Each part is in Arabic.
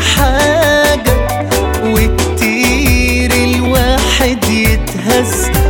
حاجة وكتير الواحد يتهز.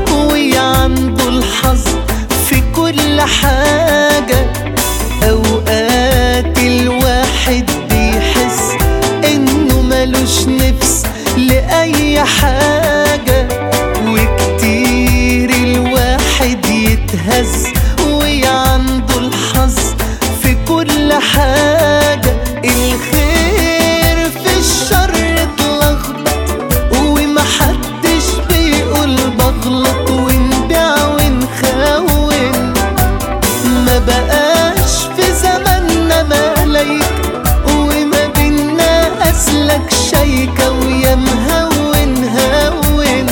شيكة ويا مهون هون.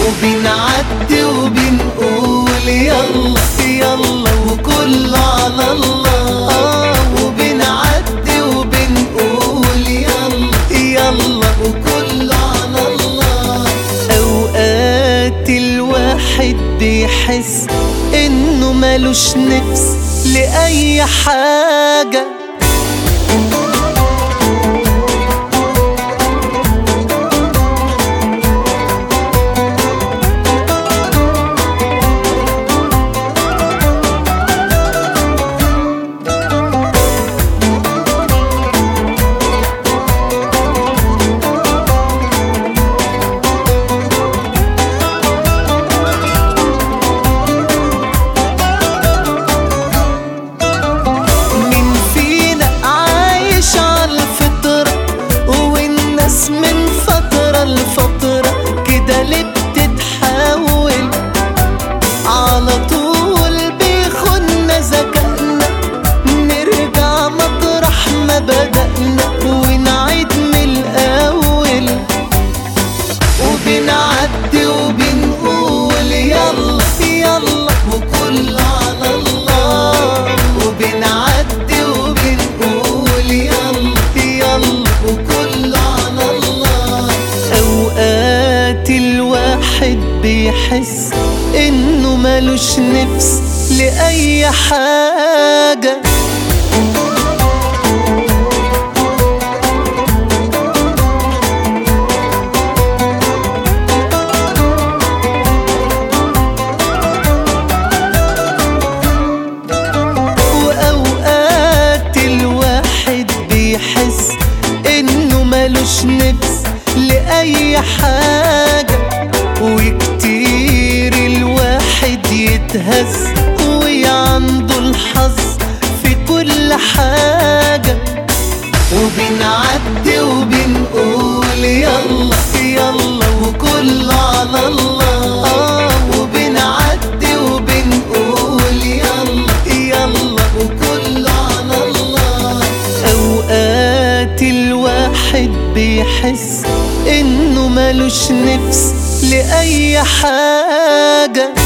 وبنعدي وبنقول يلا يلا وكله على الله. وبنعدي وبنقول يلا يلا وكله على الله. أوقات الواحد بيحس إنه ملوش نفس لأي حاجة. بدأنا ونعيد من الأول. وبنعدي وبنقول يلا يلا وكل على الله. وبنعدي وبنقول يلا يلا وكل على الله. أوقات الواحد بيحس إنه ملوش نفس لأي حاجة. حاجة وكتير الواحد يتهز وعنده الحظ في كل حاجة. وبنعدي وبنقول يلا يلا وكل على الله. آه وبنعدي وبنقول يلا يلا على الله. أوقات الواحد بيحس إنه ملوش نفس لأي حاجة.